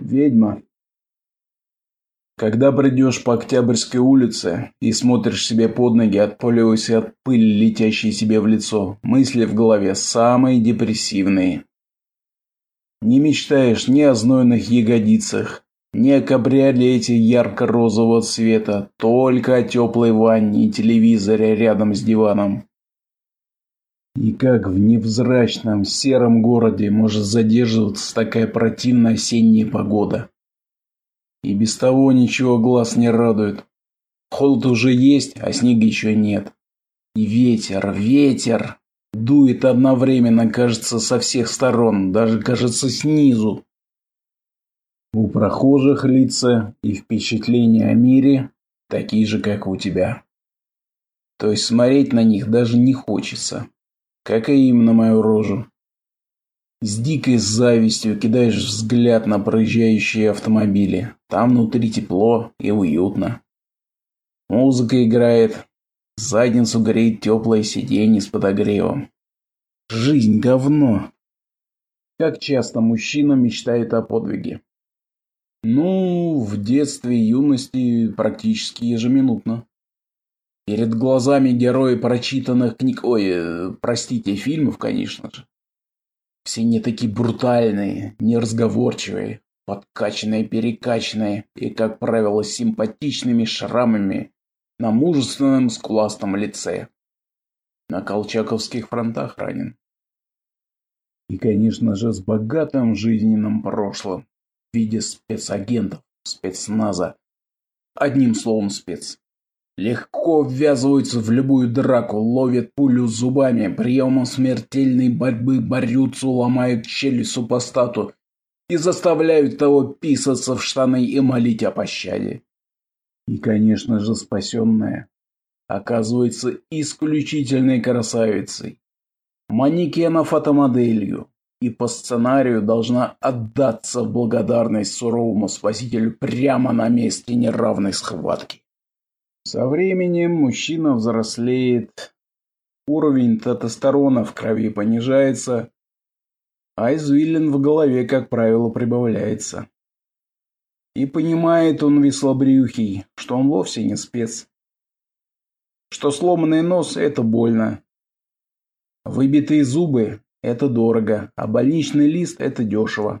Ведьма. Когда придешь по Октябрьской улице и смотришь себе под ноги, отпыливаясь от пыли, летящей себе в лицо, мысли в голове самые депрессивные. Не мечтаешь ни о знойных ягодицах, ни о кабриолете ярко-розового цвета, только о теплой ванне и телевизоре рядом с диваном. И как в невзрачном сером городе может задерживаться такая противная осенняя погода? И без того ничего глаз не радует. Холод уже есть, а снега еще нет. И ветер, ветер, дует одновременно, кажется, со всех сторон, даже, кажется, снизу. У прохожих лица и впечатления о мире такие же, как у тебя. То есть смотреть на них даже не хочется как и им на мою рожу. С дикой завистью кидаешь взгляд на проезжающие автомобили. Там внутри тепло и уютно. Музыка играет, задницу греет теплое сиденье с подогревом. Жизнь говно. Как часто мужчина мечтает о подвиге? Ну, в детстве и юности практически ежеминутно. Перед глазами герои прочитанных книг, ой, э, простите, фильмов, конечно же. Все не такие брутальные, неразговорчивые, подкачанные, перекачанные и, как правило, симпатичными шрамами на мужественном скуластом лице. На колчаковских фронтах ранен. И, конечно же, с богатым жизненным прошлым в виде спецагентов, спецназа. Одним словом, спец. Легко ввязываются в любую драку, ловят пулю зубами, приемом смертельной борьбы борются, ломают челюсть супостату и заставляют того писаться в штаны и молить о пощаде. И, конечно же, спасенная оказывается исключительной красавицей. Манекена фотомоделью и по сценарию должна отдаться в благодарность суровому спасителю прямо на месте неравной схватки. Со временем мужчина взрослеет, уровень тестостерона в крови понижается, а извилин в голове, как правило, прибавляется. И понимает он веслобрюхий, что он вовсе не спец. Что сломанный нос – это больно. Выбитые зубы – это дорого, а больничный лист – это дешево.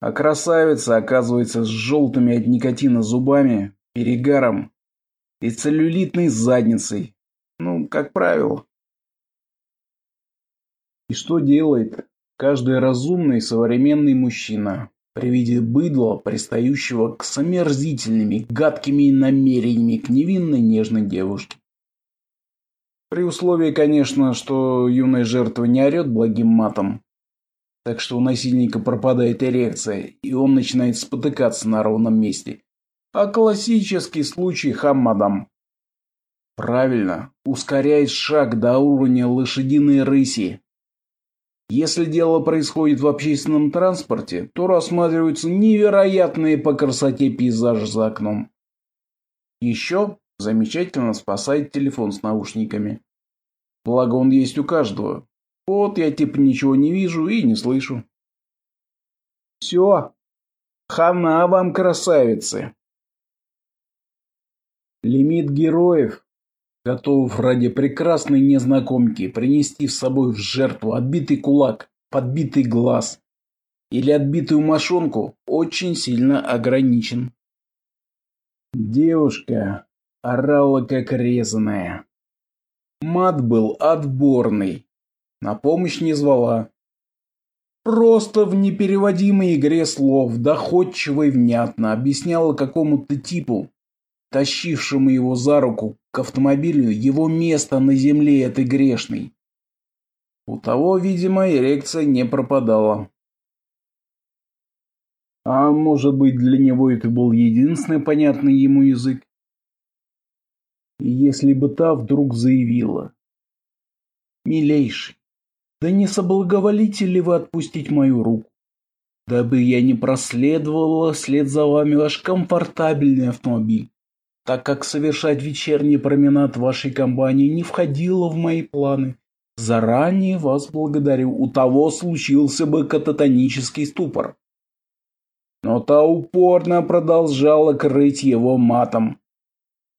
А красавица оказывается с желтыми от никотина зубами, перегаром и целлюлитной задницей. Ну, как правило. И что делает каждый разумный современный мужчина при виде быдла, пристающего к самерзительными, гадкими намерениями к невинной нежной девушке? При условии, конечно, что юная жертва не орет благим матом, так что у насильника пропадает эрекция, и он начинает спотыкаться на ровном месте, а классический случай хаммадам. Правильно, ускоряет шаг до уровня лошадиной рыси. Если дело происходит в общественном транспорте, то рассматриваются невероятные по красоте пейзажи за окном. Еще замечательно спасает телефон с наушниками. Благо он есть у каждого. Вот я типа ничего не вижу и не слышу. Все. Хана вам, красавицы. Лимит героев, готов ради прекрасной незнакомки принести с собой в жертву отбитый кулак, подбитый глаз или отбитую мошонку, очень сильно ограничен. Девушка орала как резаная. Мат был отборный. На помощь не звала. Просто в непереводимой игре слов доходчиво и внятно объясняла какому-то типу, тащившему его за руку к автомобилю, его место на земле этой грешной. У того, видимо, эрекция не пропадала. А может быть, для него это был единственный понятный ему язык? Если бы та вдруг заявила. «Милейший, да не соблаговолите ли вы отпустить мою руку, дабы я не проследовала вслед за вами ваш комфортабельный автомобиль?» Так как совершать вечерний променад вашей компании не входило в мои планы. Заранее вас благодарю. У того случился бы кататонический ступор. но та упорно продолжала крыть его матом.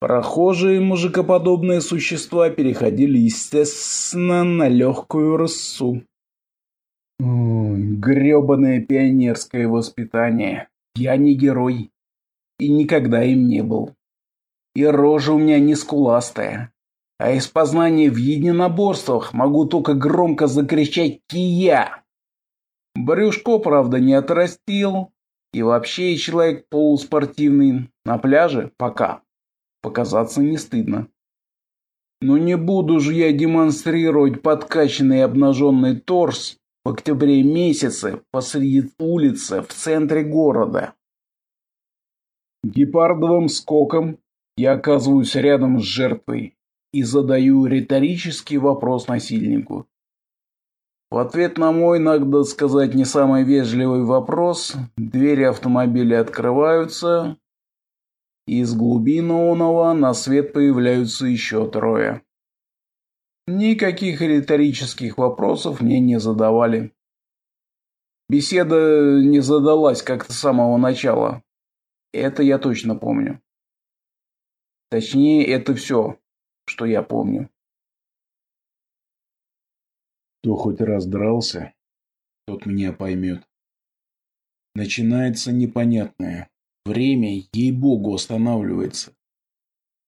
Прохожие мужикоподобные существа переходили, естественно, на легкую рысу. Ой, гребаное пионерское воспитание. Я не герой. И никогда им не был. И рожа у меня не скуластая. А из познания в единоборствах могу только громко закричать «Кия!». Брюшко, правда, не отрастил. И вообще человек полуспортивный. На пляже пока. Показаться не стыдно. Но не буду же я демонстрировать подкачанный обнаженный торс в октябре месяце посреди улицы в центре города. Гепардовым скоком я оказываюсь рядом с жертвой и задаю риторический вопрос насильнику. В ответ на мой, надо сказать, не самый вежливый вопрос, двери автомобиля открываются, из глубины оного на свет появляются еще трое. Никаких риторических вопросов мне не задавали. Беседа не задалась как-то с самого начала. Это я точно помню. Точнее, это все, что я помню. Кто хоть раз дрался, тот меня поймет. Начинается непонятное. Время, ей-богу, останавливается.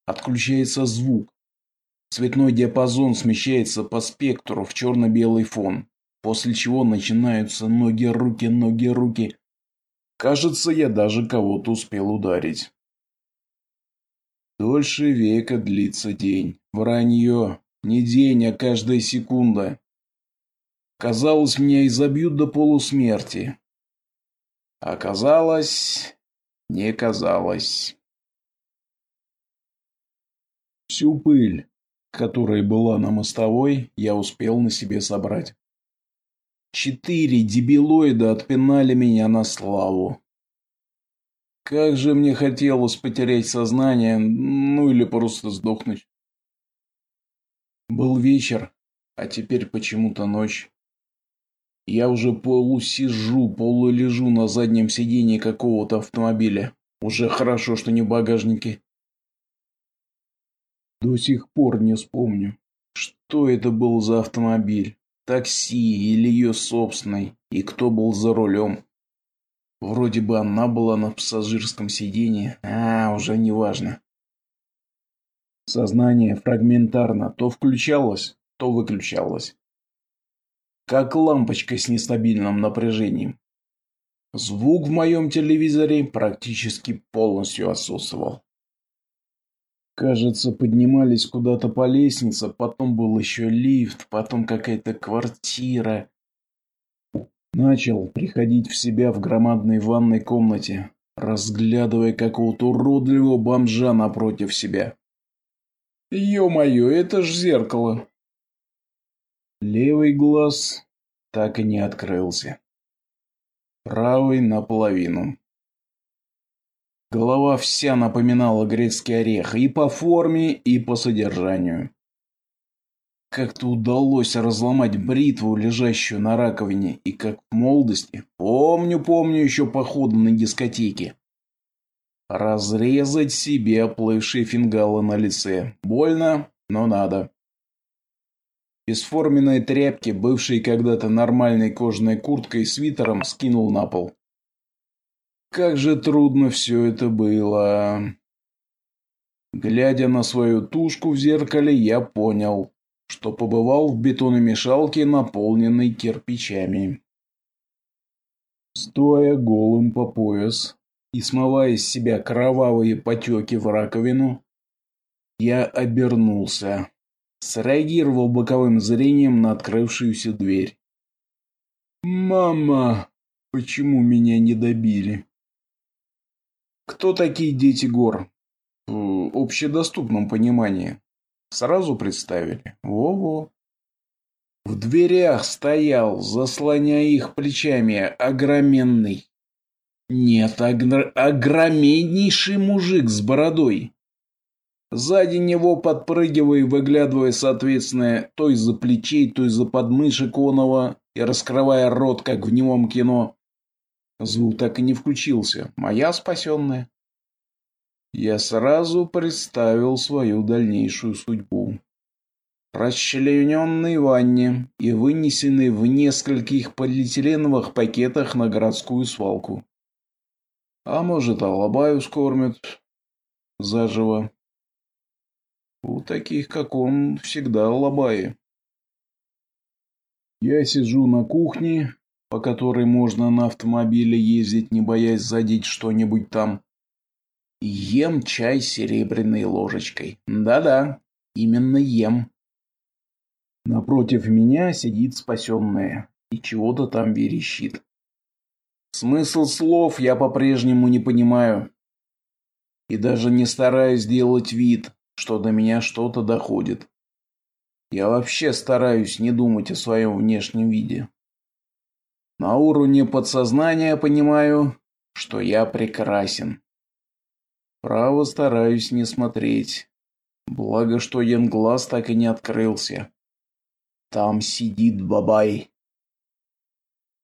Отключается звук. Цветной диапазон смещается по спектру в черно-белый фон, после чего начинаются ноги, руки, ноги, руки. Кажется, я даже кого-то успел ударить. Дольше века длится день. Вранье. Не день, а каждая секунда. Казалось, меня изобьют до полусмерти. Оказалось... Не казалось. Всю пыль, которая была на мостовой, я успел на себе собрать. Четыре дебилоида отпинали меня на славу. Как же мне хотелось потерять сознание, ну или просто сдохнуть. Был вечер, а теперь почему-то ночь. Я уже полусижу, полулежу на заднем сиденье какого-то автомобиля. Уже хорошо, что не в багажнике. До сих пор не вспомню, что это был за автомобиль. Такси или ее собственный, и кто был за рулем. Вроде бы она была на пассажирском сиденье, а уже не важно. Сознание фрагментарно то включалось, то выключалось как лампочка с нестабильным напряжением. Звук в моем телевизоре практически полностью отсутствовал. Кажется, поднимались куда-то по лестнице, потом был еще лифт, потом какая-то квартира. Начал приходить в себя в громадной ванной комнате, разглядывая какого-то уродливого бомжа напротив себя. Ё-моё, это ж зеркало. Левый глаз так и не открылся. Правый наполовину. Голова вся напоминала грецкий орех и по форме, и по содержанию. Как-то удалось разломать бритву, лежащую на раковине, и как в молодости, помню, помню еще походу на дискотеке. Разрезать себе оплывшие фингалы на лице. Больно, но надо. Бесформенные тряпки, бывшие когда-то нормальной кожаной курткой и свитером, скинул на пол. Как же трудно все это было. Глядя на свою тушку в зеркале, я понял, что побывал в бетономешалке, наполненной кирпичами. Стоя голым по пояс и смывая с себя кровавые потеки в раковину, я обернулся среагировал боковым зрением на открывшуюся дверь. «Мама, почему меня не добили?» Кто такие дети гор? В общедоступном понимании. Сразу представили. Во-во. В дверях стоял, заслоняя их плечами, огроменный. Нет, огр... огроменнейший мужик с бородой. Сзади него, подпрыгивая и выглядывая, соответственно, то из-за плечей, то из-за подмышек оного, и раскрывая рот, как в немом кино, Звук так и не включился. Моя спасенная. Я сразу представил свою дальнейшую судьбу. Расчлененный ванне и вынесенный в нескольких полиэтиленовых пакетах на городскую свалку. А может, алабаю скормят заживо. У таких, как он, всегда алабаи. Я сижу на кухне, по которой можно на автомобиле ездить, не боясь задеть что-нибудь там. Ем чай серебряной ложечкой. Да-да, именно ем. Напротив меня сидит спасенная и чего-то там верещит. Смысл слов я по-прежнему не понимаю. И даже не стараюсь делать вид, что до меня что-то доходит. Я вообще стараюсь не думать о своем внешнем виде. На уровне подсознания понимаю, что я прекрасен. Право стараюсь не смотреть. Благо, что глаз так и не открылся. Там сидит бабай.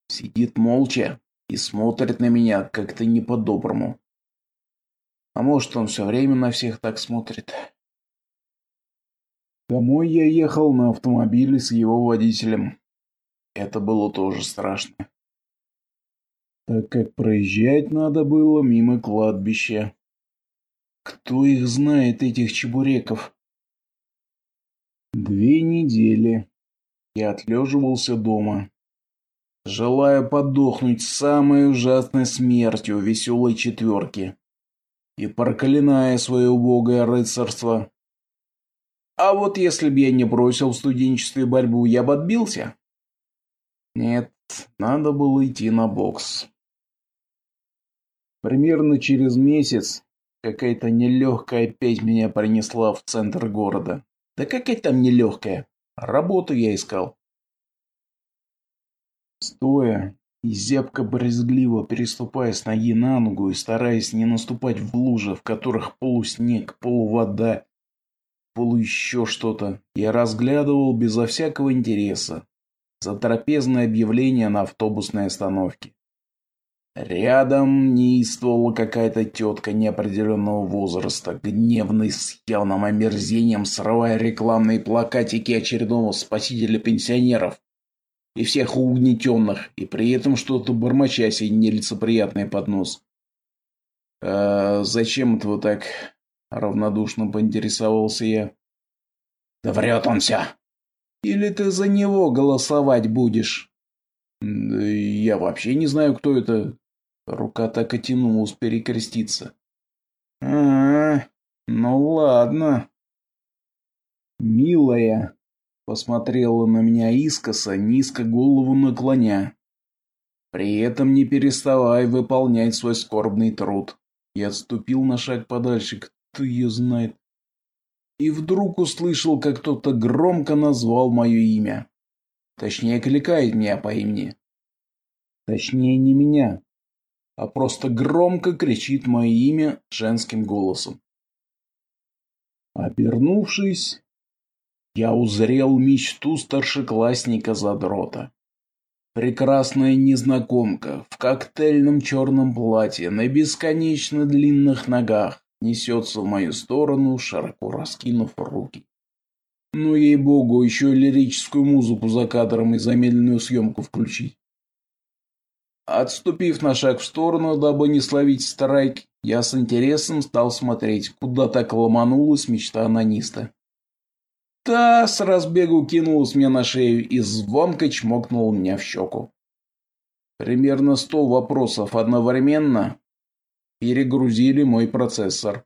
Сидит молча и смотрит на меня как-то не по-доброму. А может, он все время на всех так смотрит. Домой я ехал на автомобиле с его водителем. Это было тоже страшно. Так как проезжать надо было мимо кладбища. Кто их знает, этих чебуреков? Две недели я отлеживался дома, желая подохнуть самой ужасной смертью веселой четверки и проклиная свое убогое рыцарство. А вот если бы я не бросил в студенчестве борьбу, я бы отбился. Нет, надо было идти на бокс. Примерно через месяц какая-то нелегкая опять меня принесла в центр города. Да какая там нелегкая? Работу я искал. Стоя и зябко брезгливо переступая с ноги на ногу и стараясь не наступать в лужи, в которых полуснег, полувода, полу еще что-то, я разглядывал безо всякого интереса затрапезное объявление на автобусной остановке. Рядом неистовала какая-то тетка неопределенного возраста, гневный с явным омерзением, срывая рекламные плакатики очередного спасителя пенсионеров и всех угнетенных, и при этом что-то бормоча себе нелицеприятное под нос. «А зачем это вы так?» — равнодушно поинтересовался я. «Да врет он все!» «Или ты за него голосовать будешь?» «Я вообще не знаю, кто это. Рука так и тянулась перекреститься. а, ну ладно. Милая, посмотрела на меня искоса, низко голову наклоня. При этом не переставай выполнять свой скорбный труд. Я отступил на шаг подальше, кто ее знает. И вдруг услышал, как кто-то громко назвал мое имя. Точнее, кликает меня по имени. Точнее, не меня, а просто громко кричит мое имя женским голосом. Обернувшись, я узрел мечту старшеклассника задрота. Прекрасная незнакомка в коктейльном черном платье на бесконечно длинных ногах несется в мою сторону, широко раскинув руки. Ну, ей-богу, еще лирическую музыку за кадром и замедленную съемку включить. Отступив на шаг в сторону, дабы не словить страйк, я с интересом стал смотреть, куда так ломанулась мечта анониста. Та с разбегу кинулась мне на шею и звонко чмокнула меня в щеку. Примерно сто вопросов одновременно перегрузили мой процессор.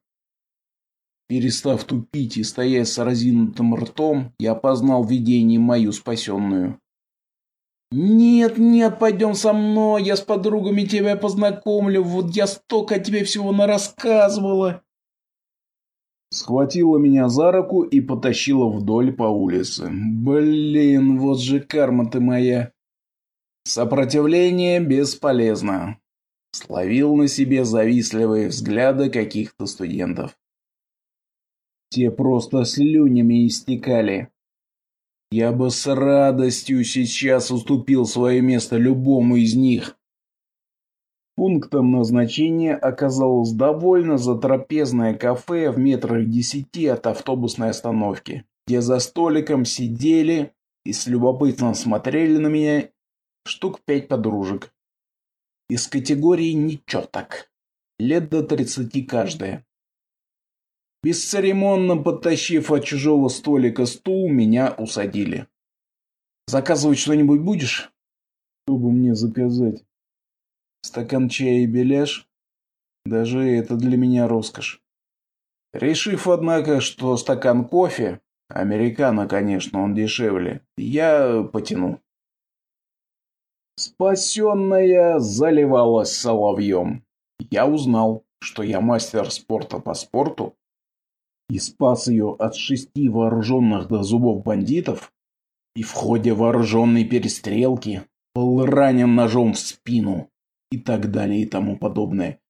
Перестав тупить и стоять с разинутым ртом, я познал видение мою спасенную. «Нет, нет, пойдем со мной, я с подругами тебя познакомлю, вот я столько тебе всего нарассказывала!» Схватила меня за руку и потащила вдоль по улице. «Блин, вот же карма ты моя!» Сопротивление бесполезно. Словил на себе завистливые взгляды каких-то студентов. Те просто слюнями истекали. Я бы с радостью сейчас уступил свое место любому из них. Пунктом назначения оказалось довольно затрапезное кафе в метрах десяти от автобусной остановки, где за столиком сидели и с любопытством смотрели на меня штук пять подружек. Из категории «ничего так». Лет до тридцати каждая. Бесцеремонно подтащив от чужого столика стул, меня усадили. «Заказывать что-нибудь будешь?» «Что бы мне заказать?» «Стакан чая и беляш?» «Даже это для меня роскошь». Решив, однако, что стакан кофе, американо, конечно, он дешевле, я потяну. Спасенная заливалась соловьем. Я узнал, что я мастер спорта по спорту, и спас ее от шести вооруженных до зубов бандитов, и в ходе вооруженной перестрелки был ранен ножом в спину и так далее и тому подобное.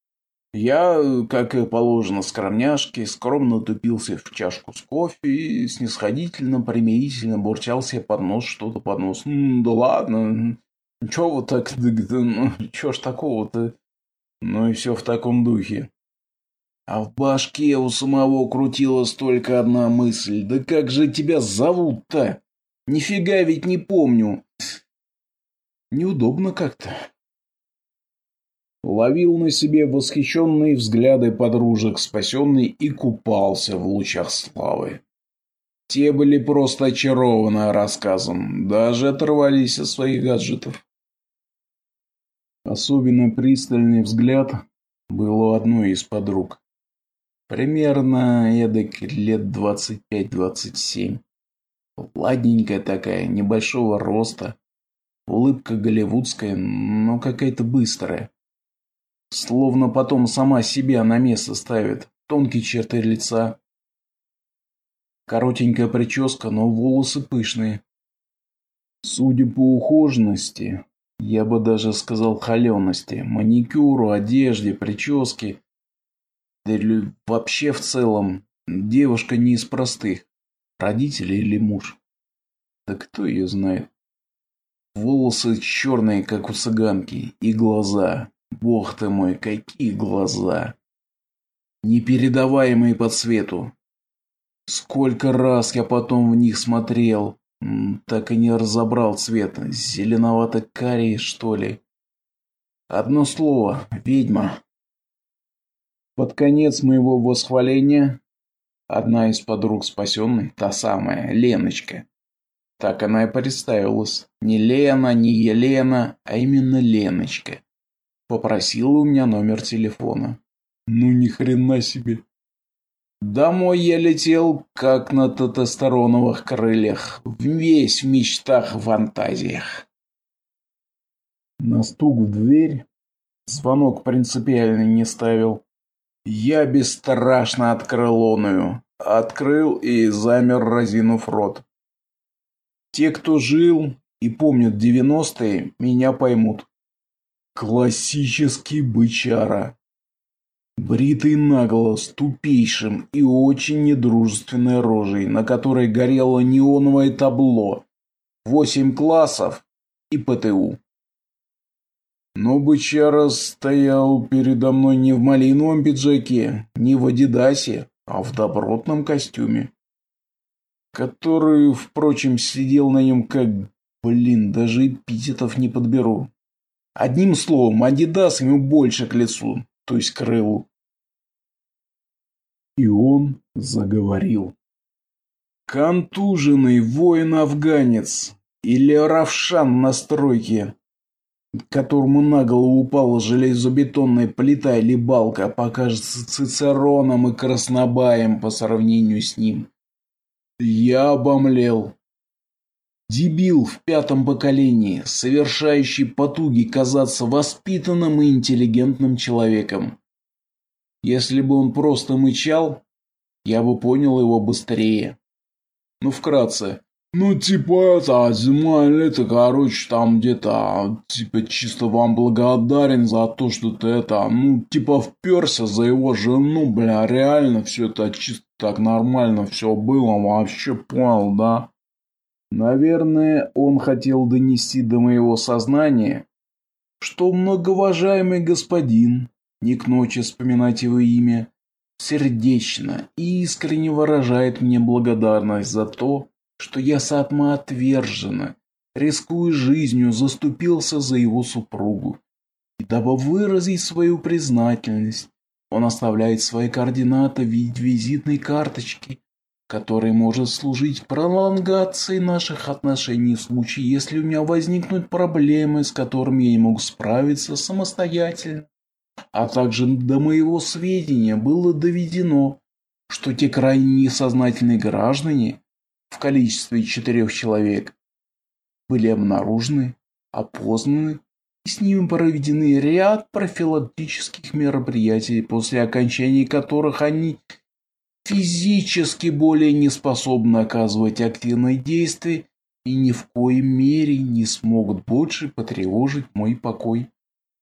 Я, как и положено скромняшке, скромно тупился в чашку с кофе и снисходительно, примирительно бурчал себе под нос что-то под нос. «Да ладно, чё вот так, ну, чё ж такого-то?» Ну и все в таком духе. А в башке у самого крутилась только одна мысль. Да как же тебя зовут-то? Нифига ведь не помню. Неудобно как-то. Ловил на себе восхищенные взгляды подружек спасенный и купался в лучах славы. Те были просто очарованы рассказом, даже оторвались от своих гаджетов. Особенно пристальный взгляд был у одной из подруг. Примерно эдак лет двадцать пять-двадцать семь. Ладненькая такая, небольшого роста. Улыбка голливудская, но какая-то быстрая. Словно потом сама себя на место ставит. Тонкие черты лица. Коротенькая прическа, но волосы пышные. Судя по ухоженности, я бы даже сказал холености, маникюру, одежде, прическе, да или вообще в целом, девушка не из простых. Родители или муж? Да кто ее знает? Волосы черные, как у цыганки, и глаза. Бог ты мой, какие глаза! Непередаваемые по цвету. Сколько раз я потом в них смотрел, так и не разобрал цвет. Зеленовато-карий, что ли? Одно слово – ведьма. Под конец моего восхваления одна из подруг спасенной, та самая, Леночка, так она и представилась, не Лена, не Елена, а именно Леночка, попросила у меня номер телефона. Ну ни хрена себе. Домой я летел, как на тестостероновых крыльях, весь в мечтах фантазиях. На стук в дверь звонок принципиально не ставил. Я бесстрашно открыл оную. Открыл и замер, разинув рот. Те, кто жил и помнят девяностые, меня поймут. Классический бычара. Бритый наголо, с тупейшим и очень недружественной рожей, на которой горело неоновое табло. Восемь классов и ПТУ. Но бычара стоял передо мной не в малиновом пиджаке, не в адидасе, а в добротном костюме. Который, впрочем, сидел на нем как... Блин, даже эпитетов не подберу. Одним словом, адидас ему больше к лицу, то есть к крылу. И он заговорил. Контуженный воин-афганец или равшан на стройке которому на голову упала железобетонная плита или балка, покажется Цицероном и Краснобаем по сравнению с ним. Я обомлел. Дебил в пятом поколении, совершающий потуги казаться воспитанным и интеллигентным человеком. Если бы он просто мычал, я бы понял его быстрее. Ну, вкратце, ну, типа это, зима лето, короче, там где-то, типа, чисто вам благодарен за то, что ты это, ну, типа, вперся за его жену, бля, реально все это чисто так нормально все было, вообще понял, да? Наверное, он хотел донести до моего сознания, что многоуважаемый господин, не к ночи вспоминать его имя, сердечно и искренне выражает мне благодарность за то, что я самоотверженно, рискуя жизнью, заступился за его супругу. И дабы выразить свою признательность, он оставляет свои координаты в виде визитной карточки, которая может служить пролонгацией наших отношений в случае, если у меня возникнут проблемы, с которыми я не могу справиться самостоятельно. А также до моего сведения было доведено, что те крайне несознательные граждане в количестве четырех человек были обнаружены, опознаны и с ними проведены ряд профилактических мероприятий, после окончания которых они физически более не способны оказывать активные действия и ни в коей мере не смогут больше потревожить мой покой.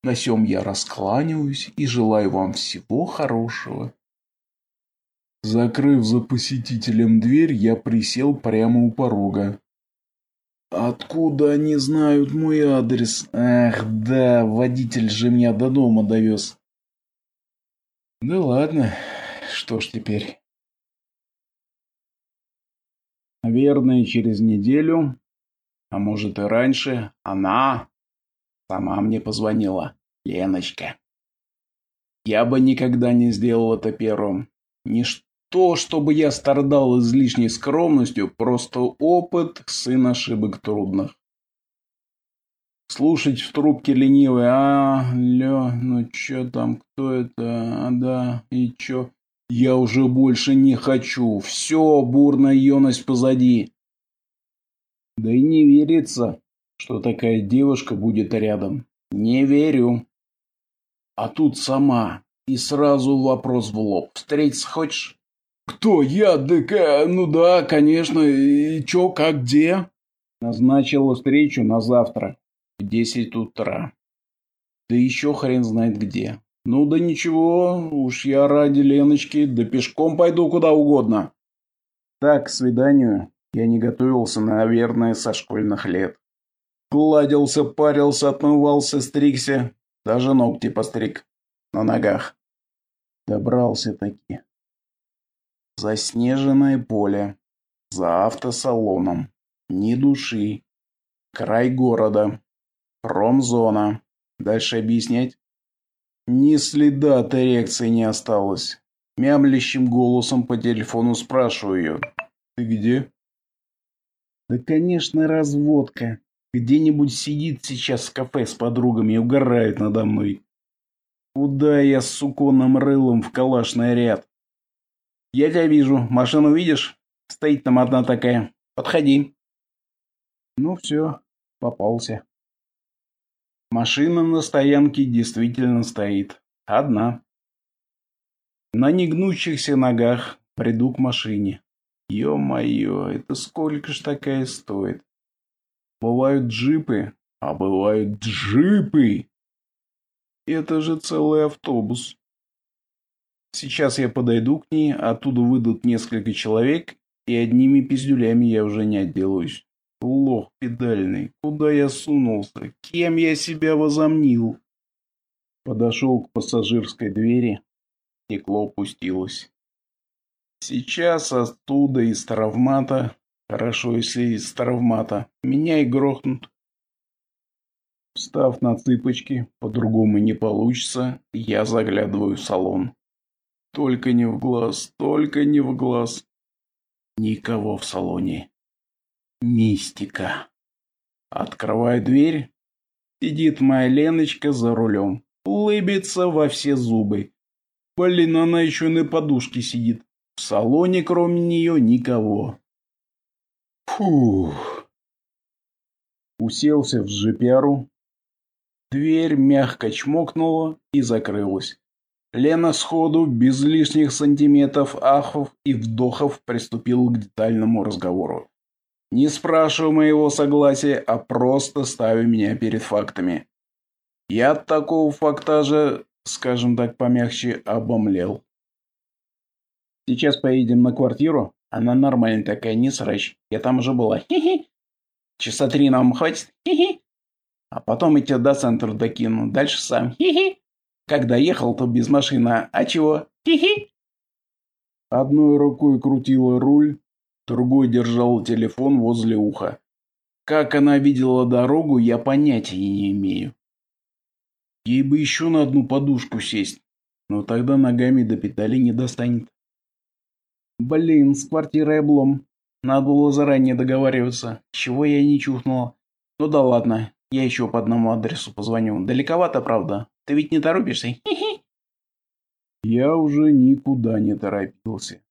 На сём я раскланиваюсь и желаю вам всего хорошего. Закрыв за посетителем дверь, я присел прямо у порога. Откуда они знают мой адрес? Ах, да, водитель же меня до дома довез. Да ладно, что ж теперь. Наверное, через неделю, а может и раньше, она Сама мне позвонила. Леночка. Я бы никогда не сделал это первым. Не то, чтобы я страдал излишней скромностью, просто опыт, сын ошибок трудных. Слушать в трубке ленивый «А, лё, ну чё там, кто это, а, да, и чё?» Я уже больше не хочу. Все, бурная юность позади. Да и не верится, что такая девушка будет рядом. Не верю. А тут сама. И сразу вопрос в лоб. Встретиться хочешь? Кто? Я? Да, ну да, конечно. И чё, как, где? Назначила встречу на завтра. В десять утра. Да еще хрен знает где. Ну да ничего, уж я ради Леночки, да пешком пойду куда угодно. Так, к свиданию я не готовился, наверное, со школьных лет. Гладился, парился, отмывался, стригся. Даже ногти постриг. На ногах. Добрался-таки. Заснеженное поле. За автосалоном. Ни души. Край города. Промзона. Дальше объяснять? Ни следа от эрекции не осталось. Мямлящим голосом по телефону спрашиваю ее. «Ты где?» «Да, конечно, разводка. Где-нибудь сидит сейчас в кафе с подругами и угорает надо мной. Куда я с суконным рылом в калашный ряд? Я тебя вижу. Машину видишь? Стоит там одна такая. Подходи. Ну все, попался. Машина на стоянке действительно стоит. Одна. На негнущихся ногах приду к машине. Ё-моё, это сколько ж такая стоит? Бывают джипы, а бывают джипы. Это же целый автобус. Сейчас я подойду к ней, оттуда выйдут несколько человек, и одними пиздюлями я уже не отделаюсь. Лох педальный, куда я сунулся? Кем я себя возомнил? Подошел к пассажирской двери, стекло опустилось. Сейчас оттуда из травмата Хорошо, если из травмата. Меня и грохнут. Встав на цыпочки, по-другому не получится, я заглядываю в салон. Только не в глаз, только не в глаз. Никого в салоне. Мистика. Открываю дверь. Сидит моя Леночка за рулем. Улыбится во все зубы. Блин, она еще на подушке сидит. В салоне кроме нее никого. Фух. Уселся в джиперу. Дверь мягко чмокнула и закрылась. Лена сходу, без лишних сантиметров, ахов и вдохов, приступила к детальному разговору. Не спрашивая моего согласия, а просто ставя меня перед фактами. Я от такого фактажа, скажем так помягче, обомлел. Сейчас поедем на квартиру, она нормальная такая, не срач. Я там уже была. Хи-хи. Часа три нам хватит. Хи-хи. А потом я тебя до центра докину. Дальше сам. Хи-хи. Когда ехал, то без машины. А чего? Хи-хи. Одной рукой крутила руль, другой держал телефон возле уха. Как она видела дорогу, я понятия не имею. Ей бы еще на одну подушку сесть, но тогда ногами до педали не достанет. Блин, с квартирой облом. Надо было заранее договариваться. Чего я не чухнула. Ну да ладно, я еще по одному адресу позвоню. Далековато, правда? Ты ведь не торопишься? Я уже никуда не торопился.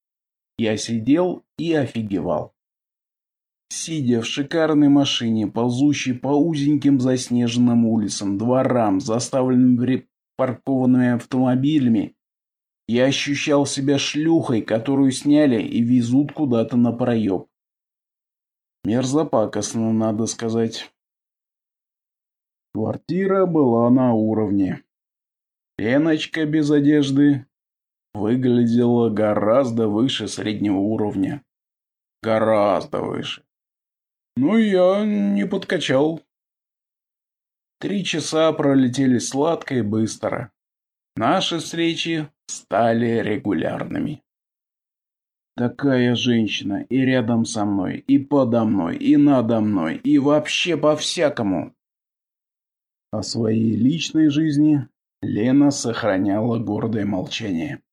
Я сидел и офигевал. Сидя в шикарной машине, ползущей по узеньким заснеженным улицам, дворам, заставленным припаркованными автомобилями, я ощущал себя шлюхой, которую сняли и везут куда-то на проеб. Мерзопакостно, надо сказать. Квартира была на уровне. Леночка без одежды выглядела гораздо выше среднего уровня. Гораздо выше. Ну, я не подкачал. Три часа пролетели сладко и быстро. Наши встречи стали регулярными. Такая женщина и рядом со мной, и подо мной, и надо мной, и вообще по-всякому. О своей личной жизни Лена сохраняла гордое молчание.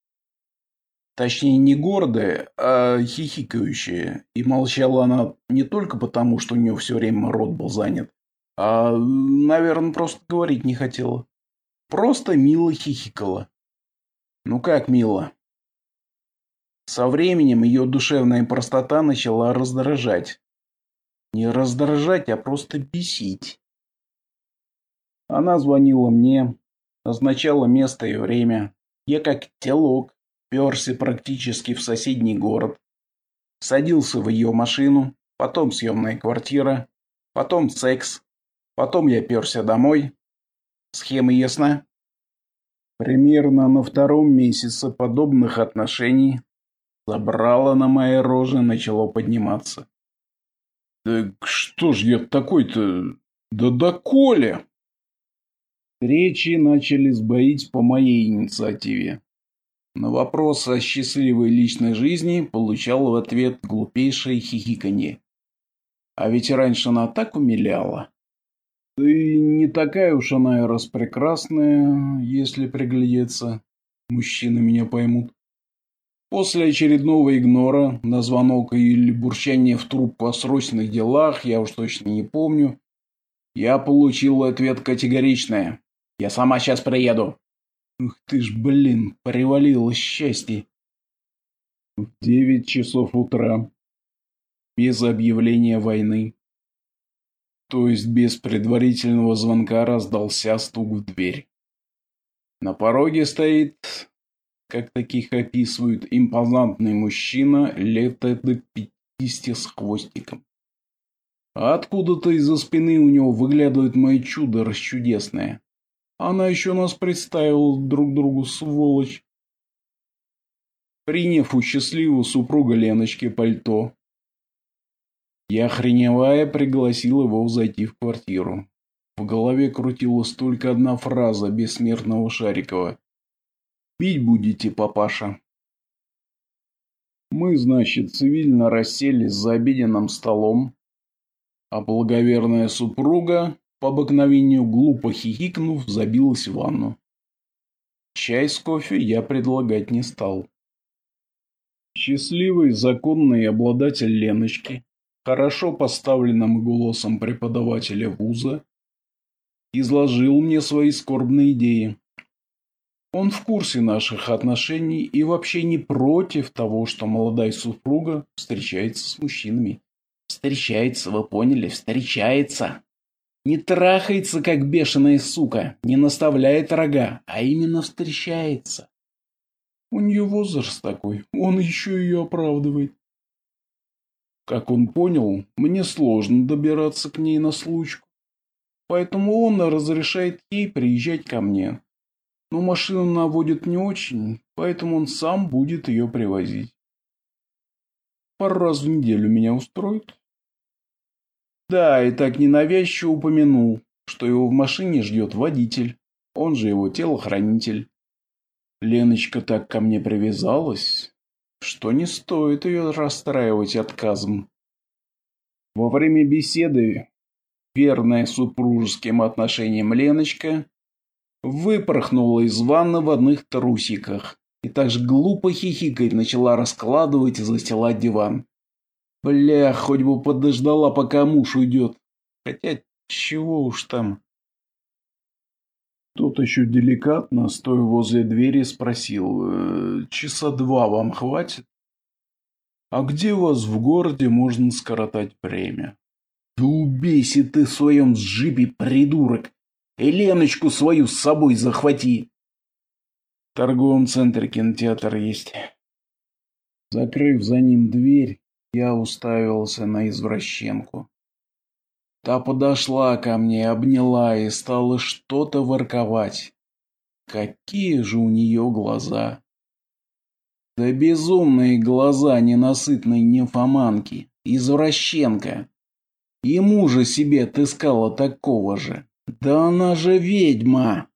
Точнее, не гордое, а хихикающее. И молчала она не только потому, что у нее все время рот был занят, а, наверное, просто говорить не хотела. Просто мило хихикала. Ну как мило? Со временем ее душевная простота начала раздражать. Не раздражать, а просто бесить. Она звонила мне, назначала место и время. Я как телок перся практически в соседний город, садился в ее машину, потом съемная квартира, потом секс, потом я перся домой. Схема ясна? Примерно на втором месяце подобных отношений забрало на моей роже начало подниматься. «Да что ж я такой-то? Да доколе?» Речи начали сбоить по моей инициативе. На вопрос о счастливой личной жизни получал в ответ глупейшее хихиканье. А ведь раньше она так умиляла. И не такая уж она и распрекрасная, если приглядеться. Мужчины меня поймут. После очередного игнора на звонок или бурчания в трубку о срочных делах, я уж точно не помню, я получил ответ категоричный. «Я сама сейчас приеду». Ух ты ж, блин, привалило счастье. В девять часов утра. Без объявления войны. То есть без предварительного звонка раздался стук в дверь. На пороге стоит, как таких описывают, импозантный мужчина лет до пятидесяти с хвостиком. А откуда-то из-за спины у него выглядывает мое чудо расчудесное. Она еще нас представила друг другу, сволочь. Приняв у счастливого супруга Леночки пальто, я, охреневая, пригласил его зайти в квартиру. В голове крутилась только одна фраза бессмертного Шарикова. «Пить будете, папаша?» Мы, значит, цивильно расселись за обеденным столом, а благоверная супруга по обыкновению, глупо хихикнув, забилась в ванну. Чай с кофе я предлагать не стал. Счастливый законный обладатель Леночки, хорошо поставленным голосом преподавателя вуза, изложил мне свои скорбные идеи. Он в курсе наших отношений и вообще не против того, что молодая супруга встречается с мужчинами. Встречается, вы поняли, встречается. Не трахается, как бешеная сука, не наставляет рога, а именно встречается. У нее возраст такой, он еще ее оправдывает. Как он понял, мне сложно добираться к ней на случку. Поэтому он разрешает ей приезжать ко мне. Но машину наводит не очень, поэтому он сам будет ее привозить. Пару раз в неделю меня устроит. Да, и так ненавязчиво упомянул, что его в машине ждет водитель, он же его телохранитель. Леночка так ко мне привязалась, что не стоит ее расстраивать отказом. Во время беседы верная супружеским отношениям Леночка выпорхнула из ванны в одних трусиках и так же глупо хихикать начала раскладывать и застилать диван. Бля, хоть бы подождала, пока муж уйдет. Хотя, чего уж там. Тот еще деликатно, стоя возле двери, спросил, «Э, часа два вам хватит? А где у вас в городе можно скоротать время? Да убейся ты в своем джипе, придурок! И Леночку свою с собой захвати! В торговом центре кинотеатр есть. Закрыв за ним дверь, я уставился на извращенку. Та подошла ко мне, обняла и стала что-то ворковать. Какие же у нее глаза! Да безумные глаза ненасытной нимфоманки, извращенка. Ему же себе отыскала такого же. Да она же ведьма!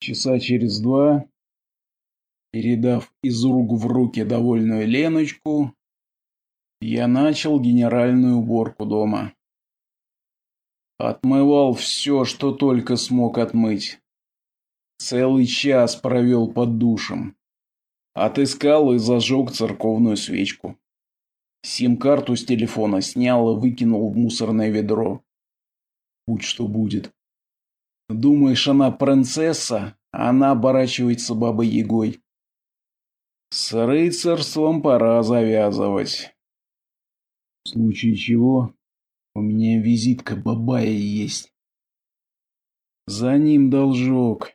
Часа через два, передав из рук в руки довольную Леночку, я начал генеральную уборку дома. Отмывал все, что только смог отмыть. Целый час провел под душем. Отыскал и зажег церковную свечку. Сим-карту с телефона снял и выкинул в мусорное ведро. Будь что будет. Думаешь, она принцесса, она оборачивается бабой Ягой. С рыцарством пора завязывать. В случае чего, у меня визитка бабая есть. За ним должок.